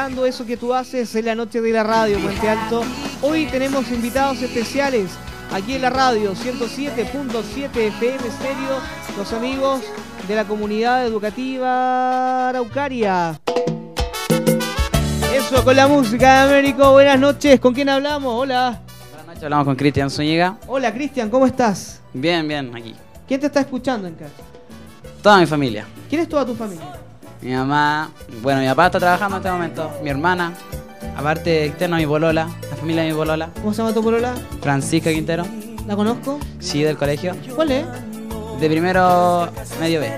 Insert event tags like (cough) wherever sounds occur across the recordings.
Eso que tú haces en la noche de la radio, Puente Alto. Hoy tenemos invitados especiales aquí en la radio 107.7 FM Stereo, los amigos de la comunidad educativa Araucaria. Eso con la música de Américo. Buenas noches, ¿con quién hablamos? Hola. Buenas noches, hablamos con Cristian Zúñiga. Hola Cristian, ¿cómo estás? Bien, bien, aquí. ¿Quién te está escuchando en casa? Toda mi familia. ¿Quién es toda tu familia? Mi mamá, bueno, mi papá está trabajando en este momento, mi hermana, aparte externo mi polola, la familia de mi polola, ¿Cómo se llama tu polola? Francisca Quintero, ¿La conozco? sí, del colegio, ¿Cuál es? de primero medio B.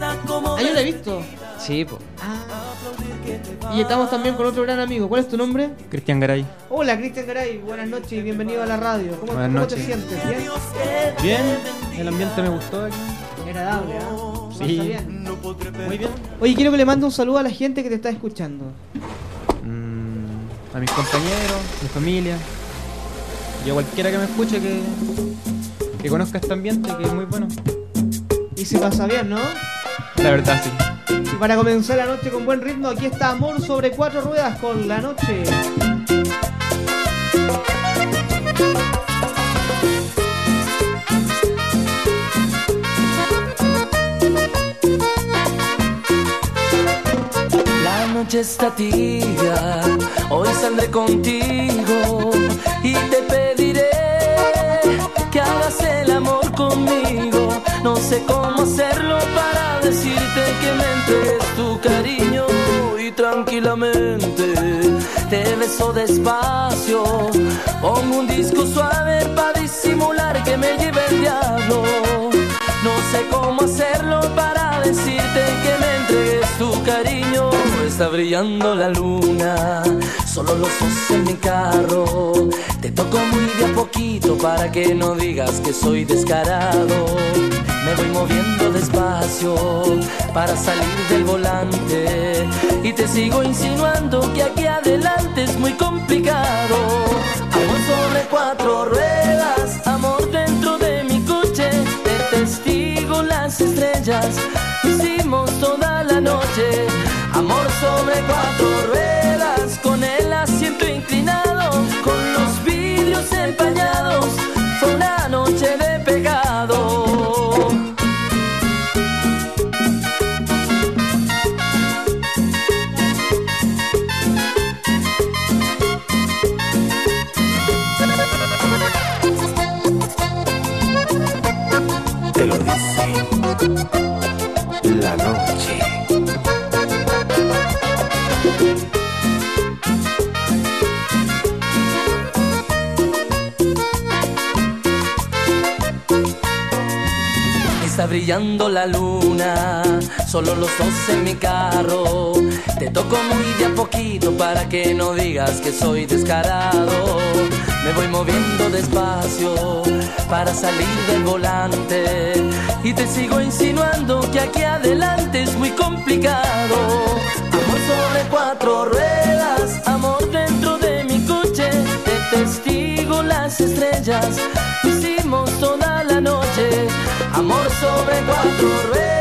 Ah, yo la he visto. Sí, pues. Ah. Y estamos también con otro gran amigo. ¿Cuál es tu nombre? Cristian Garay. Hola, Cristian Garay. Buenas noches y bienvenido a la radio. ¿Cómo, Buenas cómo te sientes? ¿Bien? Bien, el ambiente me gustó aquí. Agradable, ¿ah? Sí. bien. Muy bien. Oye, quiero que le mande un saludo a la gente que te está escuchando. Mm, a mis compañeros, mi familia y a cualquiera que me escuche que, que conozca este ambiente que es muy bueno. Y se pasa bien, ¿no? La verdad, sí. Y para comenzar la noche con buen ritmo, aquí está Amor sobre cuatro ruedas con la noche. Noche está hoy saldré contigo y te pediré que hagas el amor conmigo. No sé cómo hacerlo para decirte que me entregues tu cariño y tranquilamente te beso despacio. Pongo un disco suave para disimular que me lleve el diablo. No sé cómo hacerlo para decirte que me entregues tu cariño. Está brillando la luna, solo los ojos en mi carro. Te toco muy de a poquito para que no digas que soy descarado. Me voy moviendo despacio para salir del volante y te sigo insinuando que aquí adelante es muy complicado. Amor sobre cuatro ruedas, amor dentro de mi coche, de testigo las estrellas, hicimos toda la noche. Sobre cuatro ruedas, brillando la luna, solo los dos en mi carro. Te toco muy de a poquito para que no digas que soy descarado. Me voy moviendo despacio para salir del volante y te sigo insinuando que aquí adelante es muy complicado. Amor sobre cuatro ruedas, amor dentro de mi coche, de testigo las estrellas, sobre cuatro ruedas,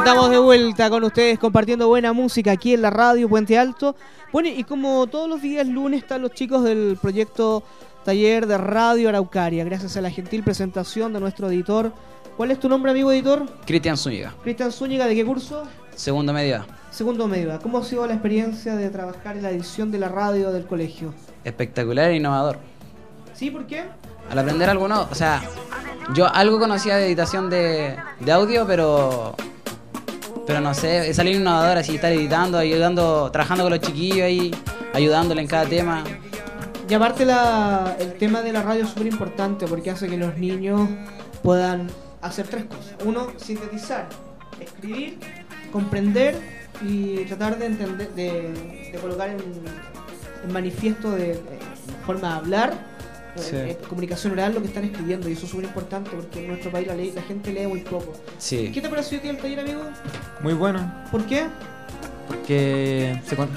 estamos de vuelta con ustedes compartiendo buena música aquí en la radio Puente Alto. Bueno, y como todos los días lunes están los chicos del proyecto Taller de Radio Araucaria, gracias a la gentil presentación de nuestro editor. ¿Cuál es tu nombre, amigo editor? Cristian Zúñiga, Cristian Zúñiga, ¿de qué curso? segundo medio A. Segundo medio. ¿Cómo ha sido la experiencia de trabajar en la edición de la radio del colegio? Espectacular e innovador. ¿Sí? ¿Por qué? Al aprender algo nuevo, o sea, yo algo conocía de editación de, de audio, pero pero no sé, salir innovador así, estar editando, ayudando, trabajando con los chiquillos ahí, ayudándole en cada tema. Y aparte la, el tema de la radio es súper importante porque hace que los niños puedan hacer tres cosas. Uno, sintetizar, escribir, comprender y tratar de entender, de, colocar en, en manifiesto de, de forma de hablar Sí. eh, comunicación oral lo que están escribiendo y eso es súper importante porque en nuestro país la, ley, la gente lee muy poco. Sí. ¿Qué te pareció el taller, amigo? Muy bueno, ¿Por qué? porque se con-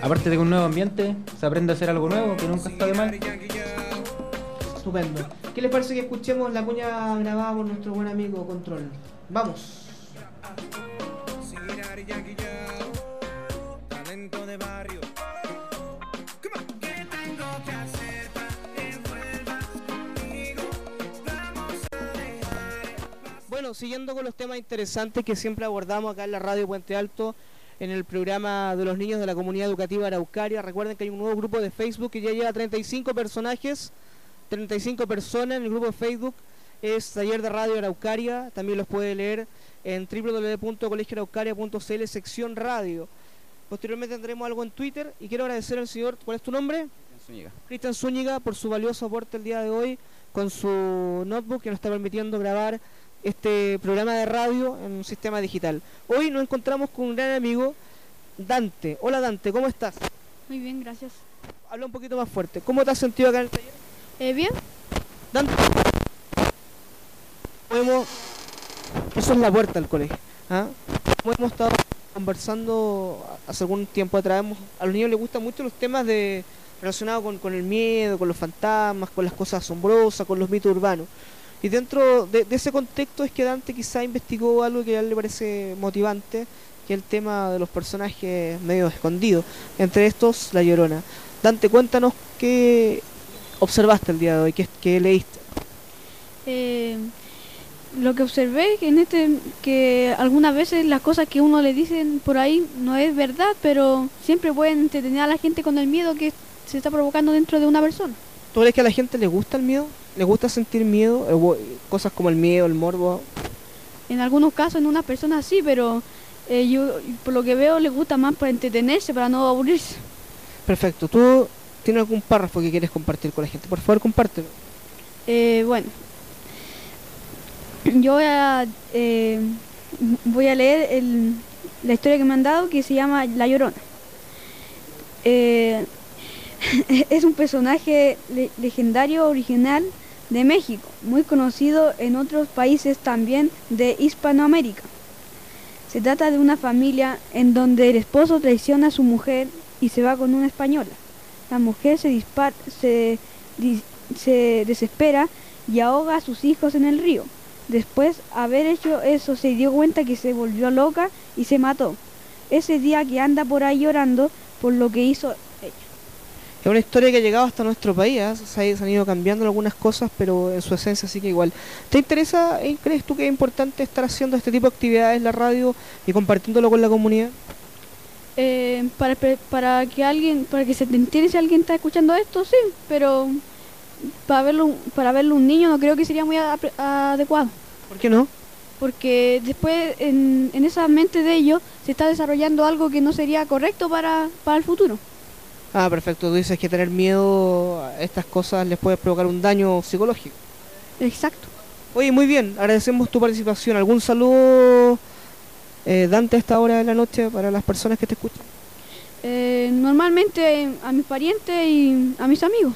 aparte de un nuevo ambiente, se aprende a hacer algo nuevo, que nunca está de mal. Estupendo. ¿Qué les parece que escuchemos la cuña grabada por nuestro buen amigo Control? Vamos. Bueno, siguiendo con los temas interesantes que siempre abordamos acá en la radio Puente Alto, en el programa de los niños de la comunidad educativa Araucaria. Recuerden que hay un nuevo grupo de Facebook que ya lleva 35 personajes, 35 personas en el grupo de Facebook. Es Taller de Radio Araucaria, también los puede leer en www.colegioaraucaria.cl sección radio. Posteriormente tendremos algo en Twitter y quiero agradecer al señor, ¿cuál es tu nombre? Cristian Zúñiga por su valioso aporte el día de hoy con su notebook que nos está permitiendo grabar este programa de radio en un sistema digital. Hoy nos encontramos con un gran amigo, Dante. Hola Dante, ¿cómo estás? Muy bien, gracias. Habla un poquito más fuerte. ¿Cómo te has sentido acá en el taller? Eh, bien, Dante. Podemos- Eso es la puerta del colegio. ¿ah? Como hemos estado conversando hace algún tiempo atrás, hemos- a los niños les gustan mucho los temas de relacionados con, con el miedo, con los fantasmas, con las cosas asombrosas, con los mitos urbanos. Y dentro de, de ese contexto es que Dante quizá investigó algo que a él le parece motivante, que es el tema de los personajes medio escondidos. Entre estos, La Llorona. Dante, cuéntanos qué observaste el día de hoy, qué, qué leíste. eh, lo que observé que en este que algunas veces las cosas que uno le dicen por ahí no es verdad, pero siempre pueden entretener a la gente con el miedo que se está provocando dentro de una persona. ¿Tú crees que a la gente le gusta el miedo? ¿Le gusta sentir miedo? Eh, wo- Cosas como el miedo, el morbo. En algunos casos en unas personas sí, pero eh, yo por lo que veo les gusta más para entretenerse, para no aburrirse. Perfecto. ¿Tú tienes algún párrafo que quieres compartir con la gente? Por favor, compártelo. Eh, bueno, yo voy a, eh, voy a leer el- la historia que me han dado que se llama La Llorona. Eh, (laughs) es un personaje le- legendario original de México, muy conocido en otros países también de Hispanoamérica. Se trata de una familia en donde el esposo traiciona a su mujer y se va con una española. La mujer se, dispara, se, se desespera y ahoga a sus hijos en el río. Después haber hecho eso se dio cuenta que se volvió loca y se mató. Ese día que anda por ahí llorando por lo que hizo. Es una historia que ha llegado hasta nuestro país. ¿ah? Se, ha- se han ido cambiando algunas cosas, pero en su esencia sigue igual. ¿Te interesa, eh, crees tú que es importante estar haciendo este tipo de actividades en la radio y compartiéndolo con la comunidad? Eh, para, para que alguien, para que se te entere si alguien está escuchando esto, sí, pero para verlo, para verlo un niño no creo que sería muy adecuado. ¿Por qué no? Porque después en, en esa mente de ellos se está desarrollando algo que no sería correcto para, para el futuro. Ah, perfecto. Tú dices que tener miedo a estas cosas les puede provocar un daño psicológico. Exacto. Oye, muy bien, agradecemos tu participación. ¿Algún saludo, eh, Dante, a esta hora de la noche para las personas que te escuchan? Eh, normalmente a mis parientes y a mis amigos.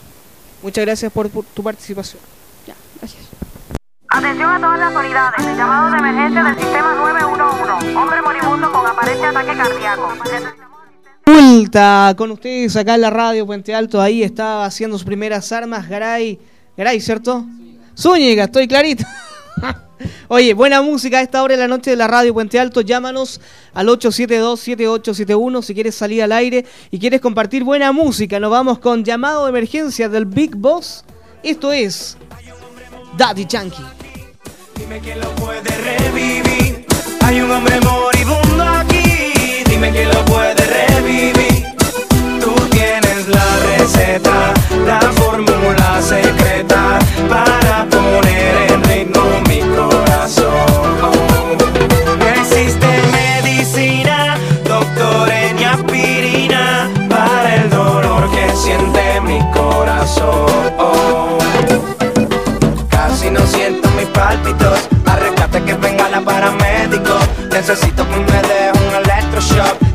Muchas gracias por, por tu participación. Ya, gracias. Atención a todas las unidades. Llamado de emergencia del sistema 911. Hombre moribundo con aparente ataque cardíaco. Con ustedes acá en la radio Puente Alto. Ahí estaba haciendo sus primeras armas Garay. Garay, ¿cierto? Zúñiga, estoy clarito. (laughs) Oye, buena música a esta hora de la noche de la radio Puente Alto. Llámanos al 872-7871 si quieres salir al aire y quieres compartir buena música. Nos vamos con llamado de emergencia del Big Boss. Esto es Daddy Yankee. Dime quién lo puede revivir. Hay un hombre moribundo aquí. Dime quién lo puede revivir. Tú tienes la receta, la fórmula secreta para poner en ritmo mi corazón. No existe medicina, doctor en aspirina para el dolor que siente mi corazón. Casi no siento mis pálpitos. Arréglate que venga la paramédico. Necesito que me deje un electroshock.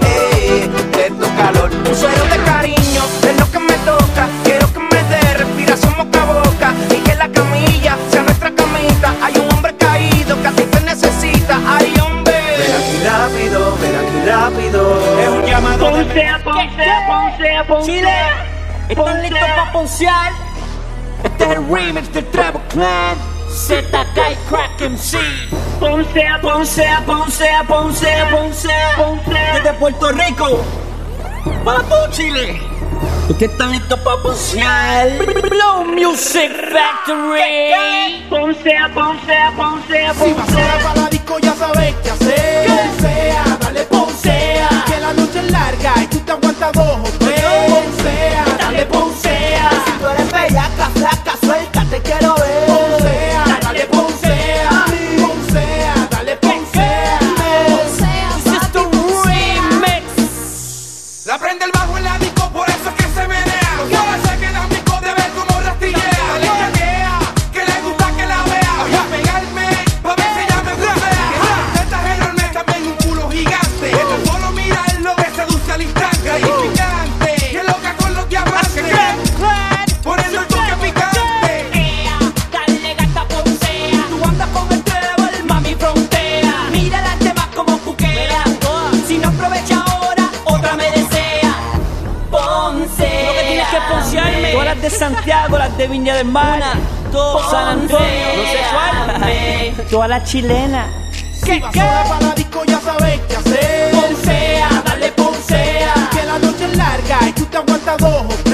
¿Están listos para poncear? Este es el remix del Trevo Clan. ZK y Crack MC. Poncea, poncea, poncea, poncea, poncea, poncea. Desde Puerto Rico. Para todo Chile. ¿Ustedes están listos para poncear? Blow Music Factory. Poncea, poncea, poncea, Si vas poncea. ahora para la disco ya sabes qué hacer Poncea, dale poncea Que la noche es larga y tú te aguantas dos o tres. Poncea, dale poncea Si tú eres bellaca, flaca, que poncearme. Las de Santiago, las de Viña del Mar. San Antonio, lo sexual. Todas las chilenas. Si vas para la disco ya sabes qué hacer Poncea, dale poncea. Que la noche es larga y tú te aguantas dos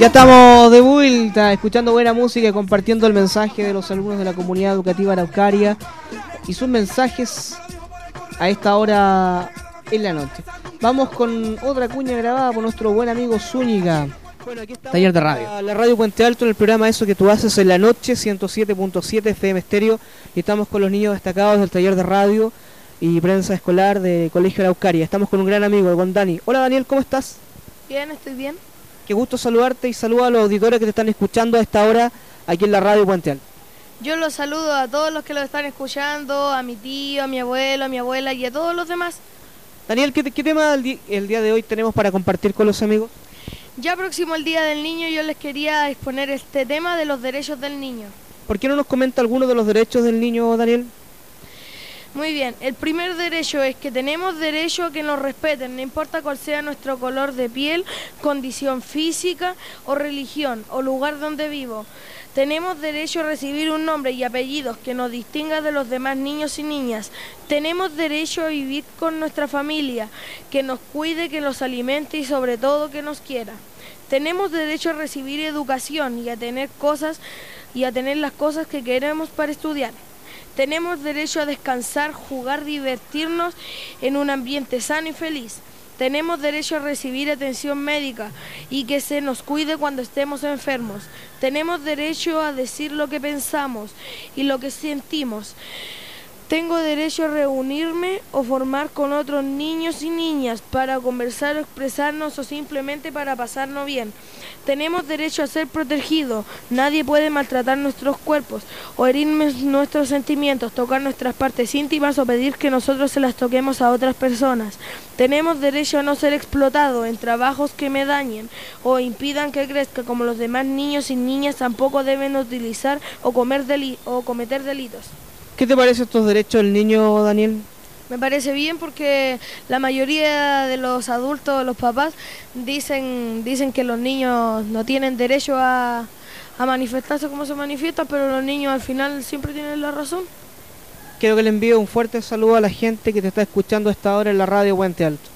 Ya estamos de vuelta, escuchando buena música y compartiendo el mensaje de los alumnos de la comunidad educativa araucaria y sus mensajes a esta hora en la noche. Vamos con otra cuña grabada por nuestro buen amigo Zúñiga. Taller de radio. La, la radio Puente Alto en el programa Eso que tú haces en la noche, 107.7 FM Estéreo. Y estamos con los niños destacados del taller de radio y prensa escolar de Colegio Araucaria. Estamos con un gran amigo, con Dani. Hola Daniel, ¿cómo estás? Bien, estoy bien. Qué gusto saludarte y saludo a los auditores que te están escuchando a esta hora aquí en la radio Puente Alto. Yo los saludo a todos los que lo están escuchando, a mi tío, a mi abuelo, a mi abuela y a todos los demás. Daniel, ¿qué, qué tema el día de hoy tenemos para compartir con los amigos? Ya próximo el Día del Niño yo les quería exponer este tema de los derechos del niño. ¿Por qué no nos comenta alguno de los derechos del niño, Daniel? Muy bien, el primer derecho es que tenemos derecho a que nos respeten, no importa cuál sea nuestro color de piel, condición física o religión o lugar donde vivo. Tenemos derecho a recibir un nombre y apellidos que nos distinga de los demás niños y niñas. Tenemos derecho a vivir con nuestra familia, que nos cuide, que nos alimente y sobre todo que nos quiera. Tenemos derecho a recibir educación y a tener cosas y a tener las cosas que queremos para estudiar. Tenemos derecho a descansar, jugar, divertirnos en un ambiente sano y feliz. Tenemos derecho a recibir atención médica y que se nos cuide cuando estemos enfermos. Tenemos derecho a decir lo que pensamos y lo que sentimos. Tengo derecho a reunirme o formar con otros niños y niñas para conversar o expresarnos o simplemente para pasarnos bien. Tenemos derecho a ser protegidos. Nadie puede maltratar nuestros cuerpos o herirnos nuestros sentimientos, tocar nuestras partes íntimas o pedir que nosotros se las toquemos a otras personas. Tenemos derecho a no ser explotados en trabajos que me dañen o impidan que crezca como los demás niños y niñas tampoco deben utilizar o, comer deli- o cometer delitos. ¿Qué te parece estos derechos del niño, Daniel? Me parece bien porque la mayoría de los adultos, los papás, dicen, dicen que los niños no tienen derecho a, a manifestarse como se manifiestan, pero los niños al final siempre tienen la razón. Quiero que le envíe un fuerte saludo a la gente que te está escuchando a esta hora en la radio Puente Alto.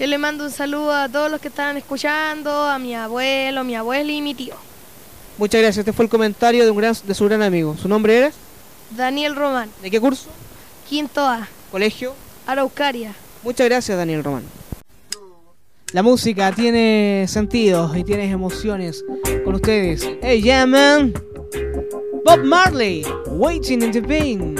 Yo le mando un saludo a todos los que están escuchando, a mi abuelo, mi abuela y mi tío. Muchas gracias. Este fue el comentario de, un gran, de su gran amigo. ¿Su nombre era? Daniel Román, ¿De qué curso? quinto A, ¿Colegio? Araucaria. Muchas gracias, Daniel Román. La música tiene sentidos y tiene emociones con ustedes. Hey, yeah, man. Bob Marley, Waiting in the Pain.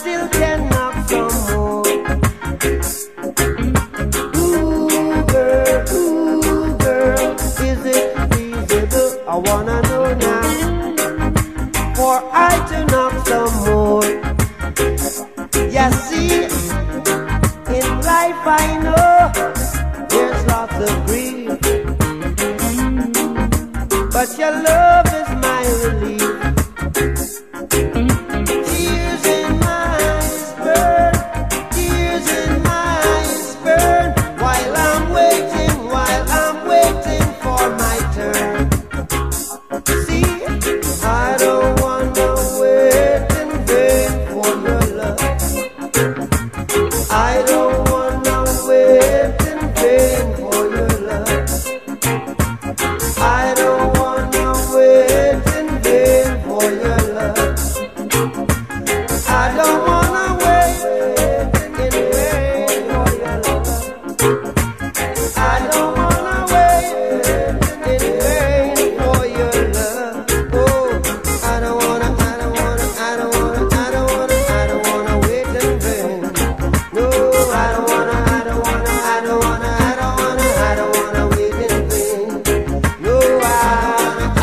Still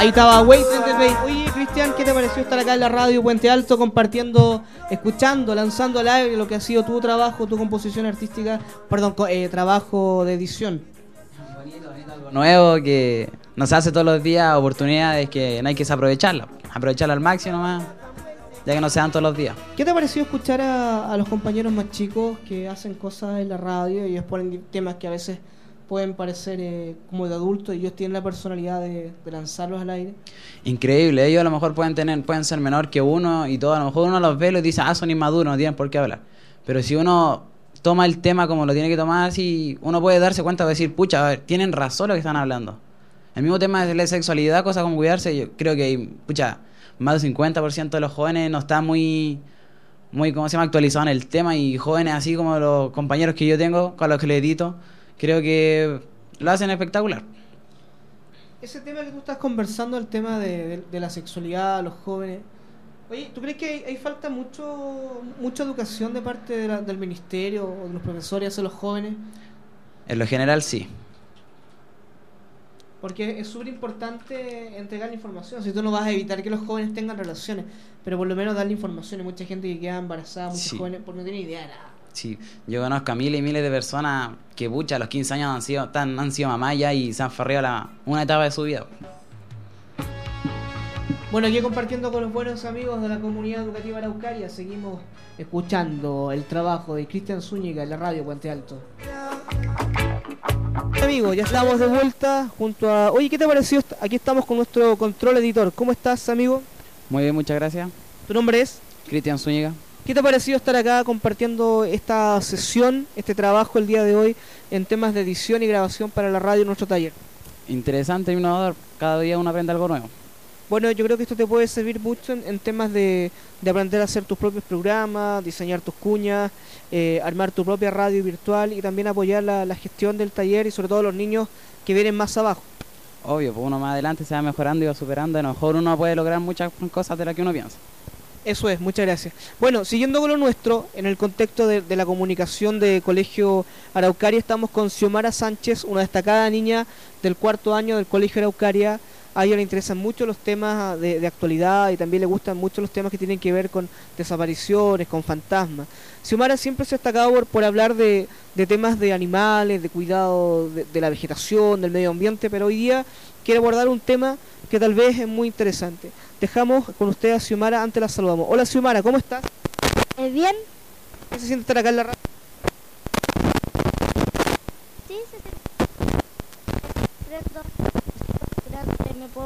Ahí estaba the Bay. Oye, Cristian, ¿qué te pareció estar acá en la radio Puente Alto compartiendo, escuchando, lanzando al aire lo que ha sido tu trabajo, tu composición artística, perdón, eh, trabajo de edición? Algo nuevo que no se hace todos los días, oportunidades que no hay que aprovecharla. Aprovecharla al máximo más, ya que no se dan todos los días. ¿Qué te pareció escuchar a, a los compañeros más chicos que hacen cosas en la radio y ellos ponen temas que a veces pueden parecer eh, como de adultos y ellos tienen la personalidad de, lanzarlos al aire? Increíble, ellos a lo mejor pueden tener, pueden ser menor que uno y todo, a lo mejor uno los ve y los dice, ah, son inmaduros, no tienen por qué hablar. Pero si uno toma el tema como lo tiene que tomar, sí, uno puede darse cuenta de decir, pucha, a ver, tienen razón lo que están hablando. El mismo tema de la sexualidad, cosas como cuidarse, yo creo que, pucha, más del 50% de los jóvenes no está muy, muy, ¿cómo se llama?, actualizado en el tema y jóvenes así como los compañeros que yo tengo, con los que le edito, creo que lo hacen espectacular. Ese tema que tú estás conversando, el tema de, de- de la sexualidad, los jóvenes. Oye, ¿tú crees que hay, hay falta mucho mucha educación de parte de la- del ministerio o de los profesores hacia los jóvenes? En lo general, sí. Porque es súper importante entregar la información. Si tú no vas a evitar que los jóvenes tengan relaciones, pero por lo menos darle información. Hay mucha gente que queda embarazada, muchos Sí. jóvenes, porque no tiene idea de nada. Sí, yo conozco a miles y miles de personas que, pucha, a los 15 años han sido, tan, han sido mamás ya y se han farreado la, una etapa de su vida. Bueno, aquí compartiendo con los buenos amigos de la comunidad educativa Araucaria, seguimos escuchando el trabajo de Cristian Zúñiga en la radio Puente Alto. Amigos, ya estamos de vuelta junto a... Oye, ¿qué te pareció? Aquí estamos con nuestro control editor. ¿Cómo estás, amigo? Muy bien, muchas gracias. ¿Tu nombre es? Cristian Zúñiga. ¿Qué te ha parecido estar acá compartiendo esta sesión, este trabajo el día de hoy en temas de edición y grabación para la radio en nuestro taller? Interesante innovador. Cada día uno aprende algo nuevo. Bueno, yo creo que esto te puede servir mucho en, en temas de, de aprender a hacer tus propios programas, diseñar tus cuñas, eh, armar tu propia radio virtual y también apoyar la, la gestión del taller y sobre todo los niños que vienen más abajo. Obvio, pues uno más adelante se va mejorando y va superando. A lo mejor uno puede lograr muchas cosas de las que uno piensa. Eso es, muchas gracias. Bueno, siguiendo con lo nuestro, en el contexto de, la comunicación de Colegio Araucaria, estamos con Xiomara Sánchez, una destacada niña del cuarto año del Colegio Araucaria. A ella le interesan mucho los temas de, de actualidad y también le gustan mucho los temas que tienen que ver con desapariciones, con fantasmas. Xiomara siempre se ha destacado por, por hablar de, de temas de animales, de cuidado de, de la vegetación, del medio ambiente, pero hoy día quiere abordar un tema que tal vez es muy interesante. Dejamos con usted a Xiomara, antes la saludamos. Hola Xiomara, ¿cómo estás? bien. ¿Qué se siente estar acá en la radio? Sí, se siente. Prendo.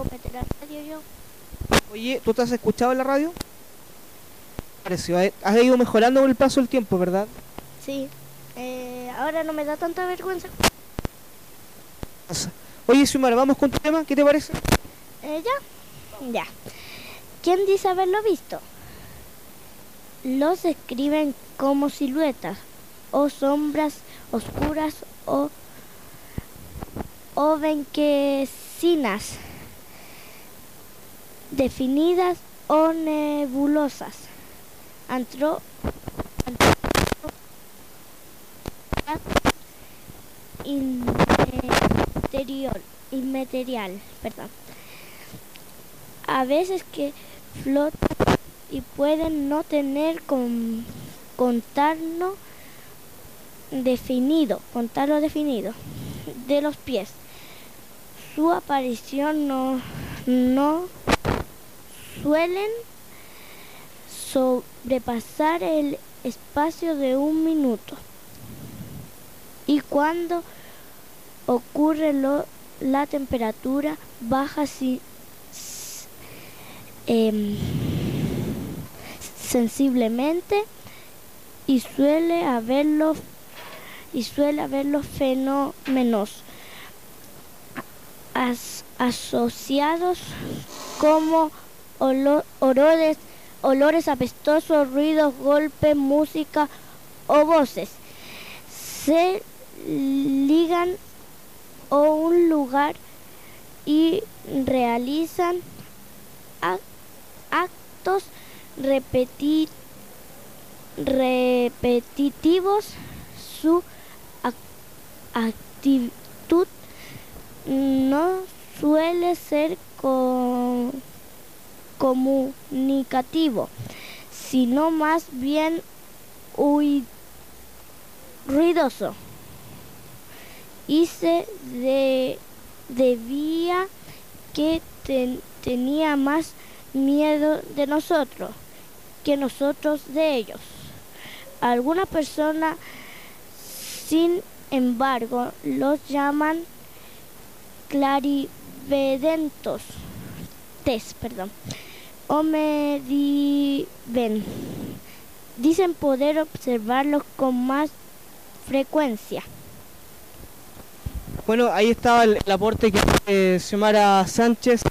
Meter al radio yo. Oye, ¿tú te has escuchado en la radio? Pareció, eh, has ido mejorando con el paso del tiempo, ¿verdad? Sí. Eh, ahora no me da tanta vergüenza. Oye Xiomara, vamos con tu tema, ¿qué te parece? Eh, ya. Ya. ¿Quién dice haberlo visto? Los describen como siluetas o sombras oscuras o, o benquecinas definidas o nebulosas. Antro, interior, inmaterial, perdón. A veces que flotan y pueden no tener con, contarno definido, contarlo definido de los pies. Su aparición no, no suelen sobrepasar el espacio de un minuto. Y cuando ocurre lo, la temperatura baja si, em, sensiblemente y suele haberlo y suele haber los fenómenos as- asociados como olo- olores, olores apestosos, ruidos, golpes, música o voces. Se ligan a un lugar y realizan ac- actos repeti- repetitivos. Su ac- actitud no suele ser co- comunicativo, sino más bien ruidoso. Y se de- debía que ten- tenía más miedo de nosotros que nosotros de ellos. Algunas personas, sin embargo, los llaman clarivedentos, tes, perdón, o mediven. Dicen poder observarlos con más frecuencia. Bueno, ahí estaba el, el aporte que hace Xiomara Sánchez.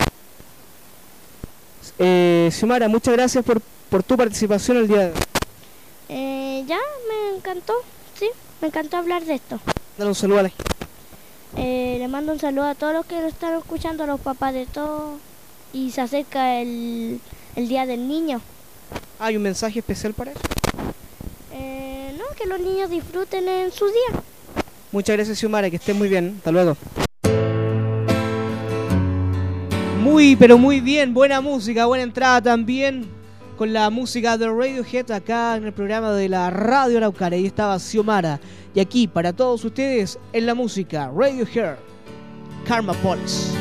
Eh, Xiomara, muchas gracias por, por tu participación el día de hoy. Eh, ya, me encantó, sí, me encantó hablar de esto. Dale un saludo a la gente. Eh, le mando un saludo a todos los que lo están escuchando, a los papás de todos. Y se acerca el, el Día del Niño. ¿Hay un mensaje especial para eso? Eh, no, que los niños disfruten en su día. Muchas gracias Xiomara, que estés muy bien. Hasta luego. Muy, pero muy bien. Buena música, buena entrada también con la música de Radiohead acá en el programa de la Radio Araucaria. Ahí estaba Xiomara. Y aquí, para todos ustedes, en la música Radiohead, Karma Police.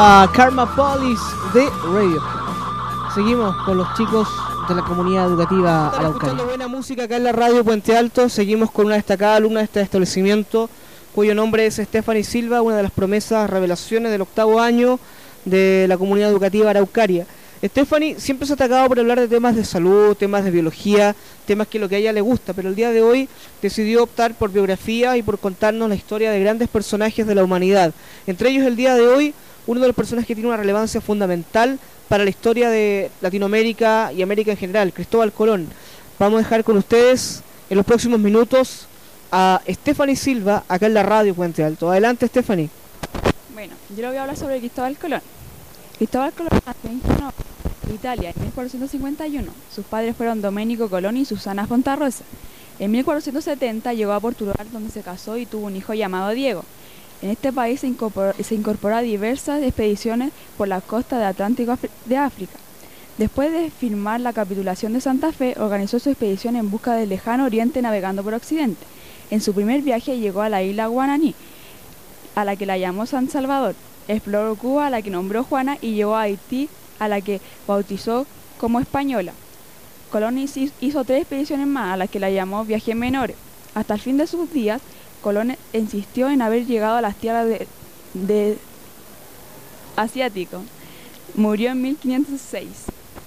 Karma Police de Radio. Seguimos con los chicos de la comunidad educativa Están Araucaria. escuchando buena música acá en la radio Puente Alto. Seguimos con una destacada alumna de este establecimiento, cuyo nombre es Stephanie Silva, una de las promesas, revelaciones del octavo año de la comunidad educativa Araucaria. Stephanie siempre se ha atacado por hablar de temas de salud, temas de biología, temas que lo que a ella le gusta, pero el día de hoy decidió optar por biografía y por contarnos la historia de grandes personajes de la humanidad. Entre ellos el día de hoy, uno de los personajes que tiene una relevancia fundamental para la historia de Latinoamérica y América en general, Cristóbal Colón. Vamos a dejar con ustedes en los próximos minutos a Stephanie Silva acá en la radio Puente Alto. Adelante Stephanie. Bueno, yo le voy a hablar sobre Cristóbal Colón. Cristóbal Colón nació en Génova, Italia, en 1451. Sus padres fueron Domenico Colón y Susana Fontarrosa. En 1470 llegó a Portugal, donde se casó y tuvo un hijo llamado Diego. En este país se incorporó, se diversas expediciones por la costa del Atlántico de África. Después de firmar la capitulación de Santa Fe, organizó su expedición en busca del lejano oriente navegando por Occidente. En su primer viaje llegó a la isla Guananí, a la que la llamó San Salvador. Exploró Cuba, a la que nombró Juana, y llegó a Haití, a la que bautizó como española. Colón hizo hizo tres expediciones más, a las que la llamó Viajes Menores. Hasta el fin de sus días, Colón insistió en haber llegado a las tierras de, de asiático. Murió en 1506.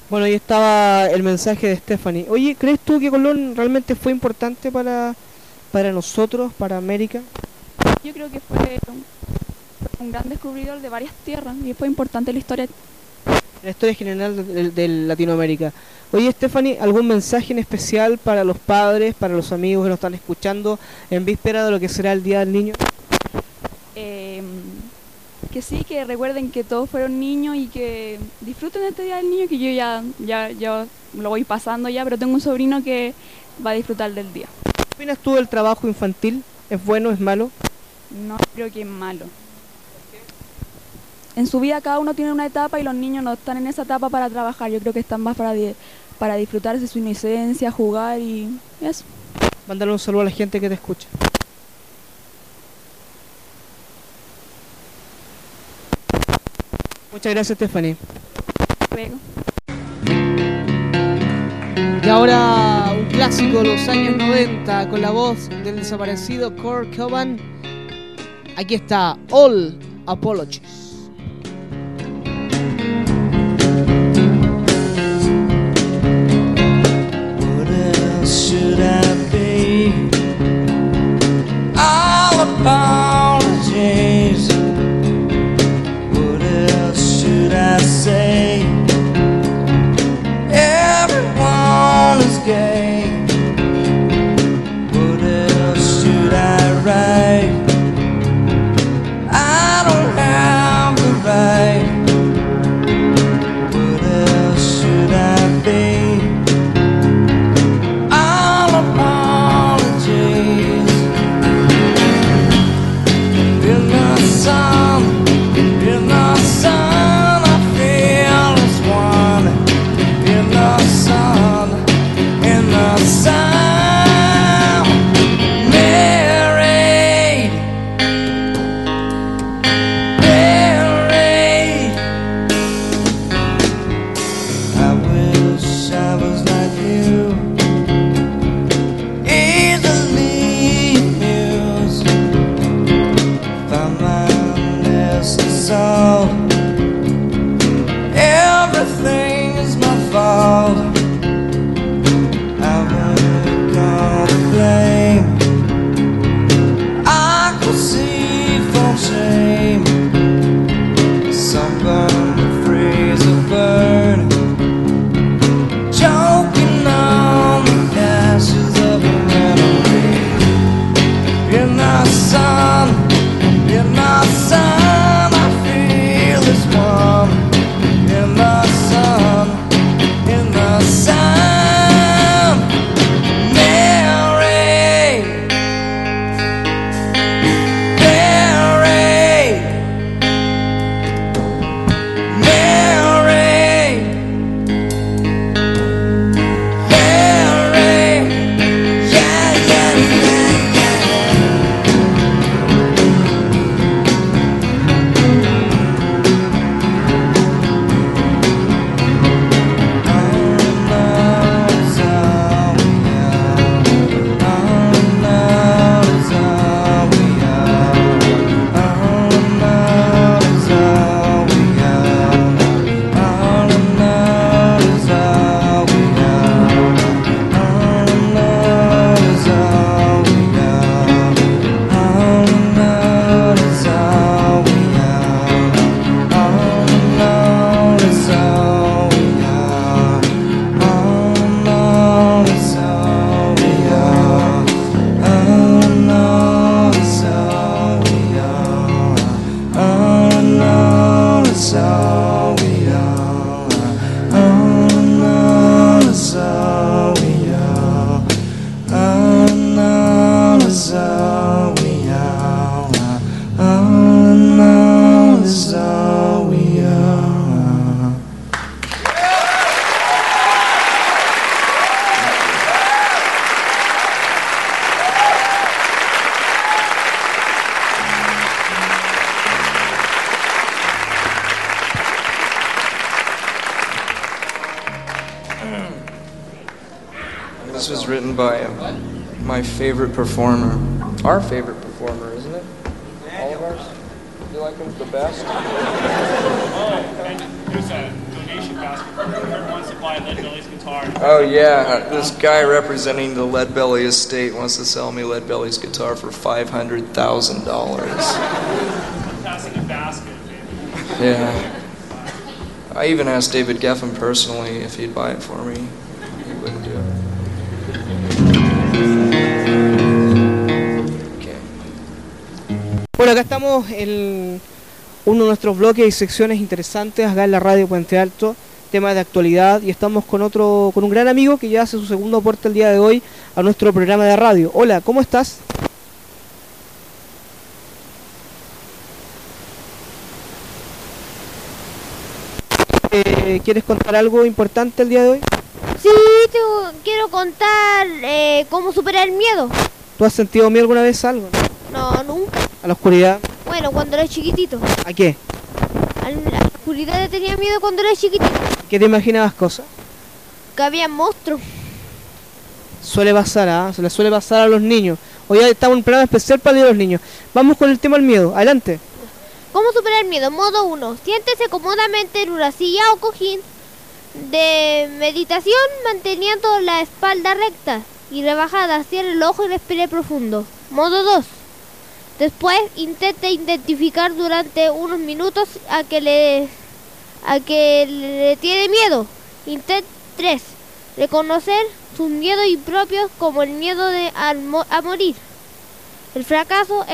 Bueno, ahí estaba el mensaje de Stephanie. Oye, ¿crees tú que Colón realmente fue importante para, para nosotros, para América? Yo creo que fue un, un gran descubridor de varias tierras y fue importante en la historia. La historia general de, de- de Latinoamérica. Oye, Stephanie, ¿algún mensaje en especial para los padres, para los amigos que nos están escuchando en víspera de lo que será el Día del Niño? Eh, que sí, que recuerden que todos fueron niños y que disfruten este Día del Niño, que yo ya, ya, ya lo voy pasando ya, pero tengo un sobrino que va a disfrutar del día. ¿Qué opinas tú del trabajo infantil? ¿Es bueno, es malo? No creo que es malo. En su vida cada uno tiene una etapa y los niños no están en esa etapa para trabajar. Yo creo que están más para, di- para disfrutarse su inocencia, jugar y eso. mandarle un saludo a la gente que te escucha. Muchas gracias, Stephanie. Luego. Y ahora un clásico de los años 90 con la voz del desaparecido Kurt Cobain. Aquí está All Apologies. Else should I be? All apologies. This was written by uh, my favorite performer. Our favorite performer, isn't it? All of ours? You like him the best? (laughs) Oh, and there's a donation basket for wants to buy Lead Belly's guitar. Oh yeah, this guy representing the Lead Belly estate wants to sell me Lead Belly's guitar for five hundred thousand dollars. I'm passing a basket. Yeah. I even asked David Geffen personally if he'd buy it for me. Bueno, acá estamos en uno de nuestros bloques y secciones interesantes acá en la radio Puente Alto, temas de actualidad y estamos con otro, con un gran amigo que ya hace su segundo aporte el día de hoy a nuestro programa de radio. Hola, ¿cómo estás? Eh, ¿Quieres contar algo importante el día de hoy? Sí, te quiero contar eh, cómo superar el miedo. ¿Tú has sentido miedo alguna vez algo? No, nunca. ¿A la oscuridad? Bueno, cuando era chiquitito. ¿A qué? A la oscuridad le tenía miedo cuando era chiquitito. ¿Qué te imaginabas cosas? Que había monstruos. Suele pasar, ¿ah? Se le suele pasar a los niños. Hoy estamos en un programa especial para los niños. Vamos con el tema del miedo. Adelante. ¿Cómo superar el miedo? Modo 1. Siéntese cómodamente en una silla o cojín de meditación manteniendo la espalda recta y rebajada. Cierre el ojo y respire profundo. Modo 2. Después intente identificar durante unos minutos a que le a le tiene miedo. Intent 3. Reconocer sus miedos impropios como el miedo de a morir, el fracaso,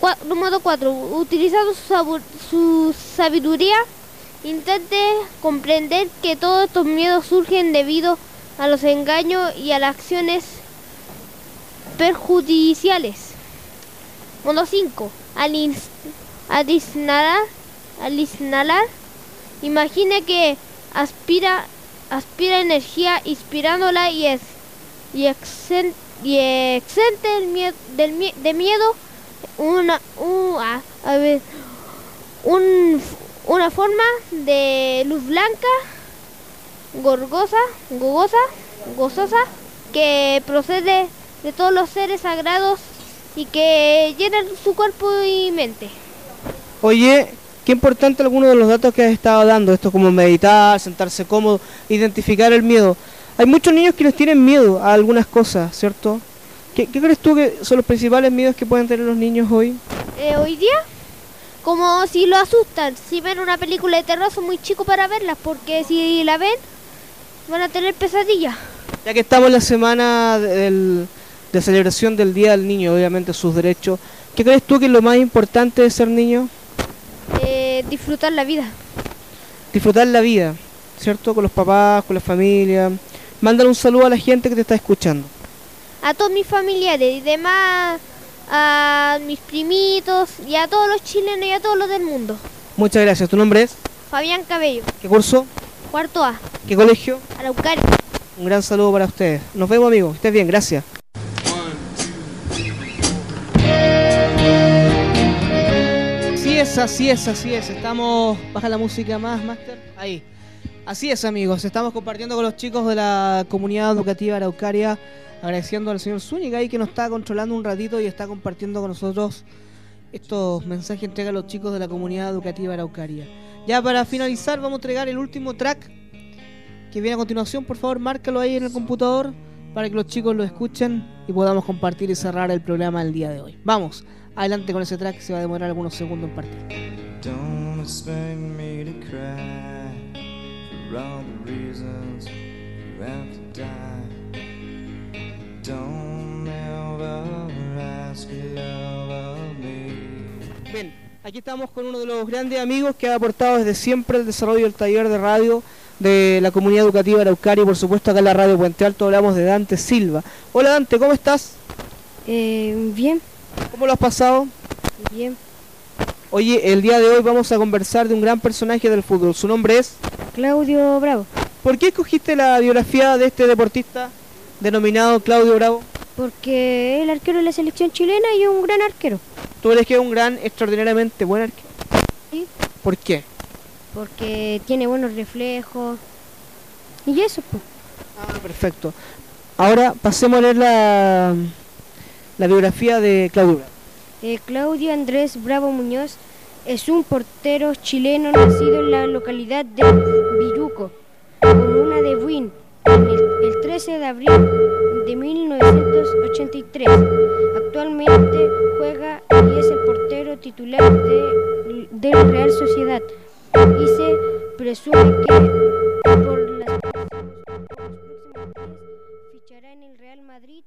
cua- número 4. Utilizando su, su sabiduría, intente comprender que todos estos miedos surgen debido a los engaños y a las acciones perjudiciales. Modo 5. Al, al inhalar, al inhalar, imagine que aspira, aspira energía inspirándola y es y, exen- y exente el del de miedo una un, a, a ver, un- una forma de luz blanca gorgosa gogosa gozosa que procede de todos los seres sagrados y que llenan su cuerpo y mente Oye, qué importante algunos de los datos que has estado dando. Esto como meditar, sentarse cómodo, identificar el miedo. Hay muchos niños que les tienen miedo a algunas cosas, ¿cierto? ¿Qué, qué crees tú que son los principales miedos que pueden tener los niños hoy? Eh, hoy día como si lo asustan si ven una película de terror son muy chicos para verlas porque si la ven van a tener pesadillas Ya que estamos en la semana de- del- de celebración del Día del Niño, obviamente sus derechos, ¿qué crees tú que es lo más importante de ser niño? eh, disfrutar la vida Disfrutar la vida, ¿cierto? Con los papás, con la familia. Mándale un saludo a la gente que te está escuchando. a todos mis familiares y demás a mis primitos y a todos los chilenos y a todos los del mundo Muchas gracias. ¿Tu nombre es? Fabián Cabello ¿Qué curso? cuarto A ¿Qué colegio? Araucaria Un gran saludo para ustedes. Nos vemos, amigos. Estés bien. Gracias. Es, así es, así es. Estamos. Baja la música más, Master. Ahí. Así es, amigos. Estamos compartiendo con los chicos de la comunidad educativa araucaria. Agradeciendo al señor Zúñiga ahí que nos está controlando un ratito y está compartiendo con nosotros estos mensajes que entrega a los chicos de la comunidad educativa araucaria. Ya para finalizar, vamos a entregar el último track que viene a continuación. Por favor, márcalo ahí en el computador para que los chicos lo escuchen y podamos compartir y cerrar el programa del día de hoy. Vamos, adelante con ese track se va a demorar algunos segundos en partir. Don't expect me to cry for all the reasons you have to die. Don't ever ask your love of me. Bien, aquí estamos con uno de los grandes amigos que ha aportado desde siempre el desarrollo del taller de radio de la comunidad educativa Araucaria y por supuesto acá en la radio Puente Alto hablamos de Dante Silva. Hola Dante, ¿cómo estás? bien. ¿Cómo lo has pasado? Bien. Oye, el día de hoy vamos a conversar de un gran personaje del fútbol. Su nombre es Claudio Bravo. ¿Por qué escogiste la biografía de este deportista denominado Claudio Bravo? Porque el arquero de la selección chilena y un gran arquero. Tú eres que es un gran, extraordinariamente buen arquero. Sí. ¿Por qué? Porque tiene buenos reflejos. Y eso, pues. Ah, perfecto. Ahora pasemos a leer la, la biografía de Claudio. Eh, Claudio Andrés Bravo Muñoz es un portero chileno nacido en la localidad de Villuco, comuna de Buin, el, el 13 de abril de 1983. Actualmente juega y es el portero titular de, de Real Sociedad y se presume que por las fichará en el Real Madrid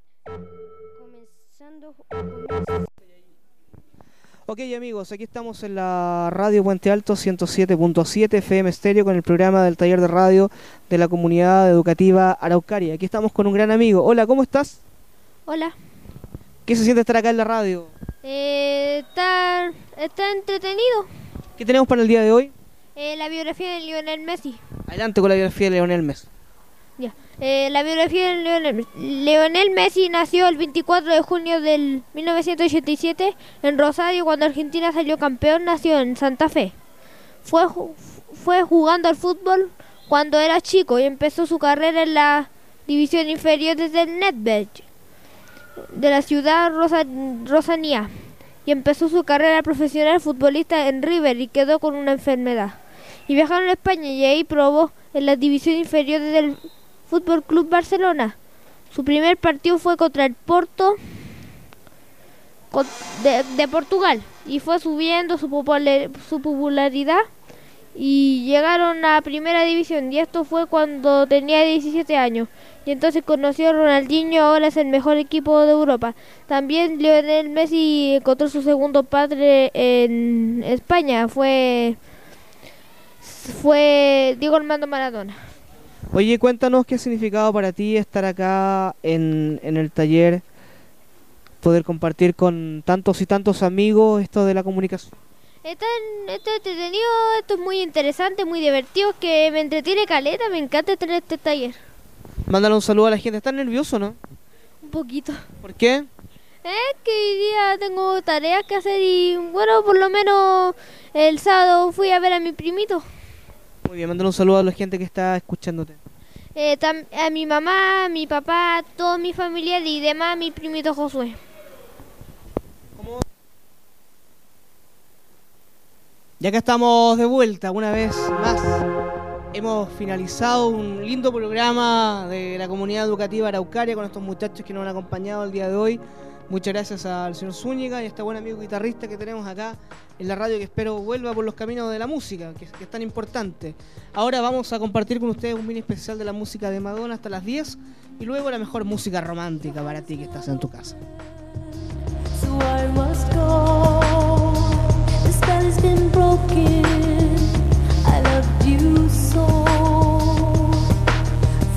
Ok amigos, aquí estamos en la radio Puente Alto 107.7 FM Estéreo con el programa del taller de radio de la comunidad educativa Araucaria. Aquí estamos con un gran amigo. Hola, ¿cómo estás? Hola. ¿Qué se siente estar acá en la radio? Eh, está, está entretenido. ¿Qué tenemos para el día de hoy? Eh, la biografía de Lionel Messi. Adelante con la biografía de Leonel Messi. Ya. Eh, la biografía de Lionel Messi. Nació el 24 de junio del 1987 en Rosario cuando Argentina salió campeón. Nació en Santa Fe. Fue, fue jugando al fútbol cuando era chico y empezó su carrera en la división inferior desde el de la ciudad Rosa, Rosanía y empezó su carrera profesional futbolista en River y quedó con una enfermedad. Y viajaron a España y ahí probó en la división inferior del Fútbol Club Barcelona. Su primer partido fue contra el Porto de, Portugal y fue subiendo su, su popularidad y llegaron a primera división y esto fue cuando tenía 17 años. Y entonces conoció a Ronaldinho ahora es el mejor equipo de Europa. También Lionel Messi encontró su segundo padre en España fue fue Diego Armando Maradona Oye, cuéntanos qué ha significado para ti estar acá en, en el taller, poder compartir con tantos y tantos amigos esto de la comunicación. Está esto es entretenido, esto es muy interesante, muy divertido, que me entretiene caleta, me encanta tener este taller. Mándale un saludo a la gente. ¿Estás nervioso no? Un poquito. ¿Por qué? Es que hoy día tengo tareas que hacer y bueno, por lo menos el sábado fui a ver a mi primito. Muy bien, mándale un saludo a la gente que está escuchándote. Eh, a mi mamá, a mi papá, todos mis familiares y demás, a mi primito Josué. Ya que estamos de vuelta una vez más, hemos finalizado un lindo programa de la comunidad educativa araucaria con estos muchachos que nos han acompañado el día de hoy. Muchas gracias al señor Zúñiga y a este buen amigo guitarrista que tenemos acá en la radio que espero vuelva por los caminos de la música, que, que es tan importante. Ahora vamos a compartir con ustedes un mini especial de la música de Madonna hasta las 10 y luego la mejor música romántica para ti que estás en tu casa.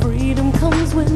Freedom comes when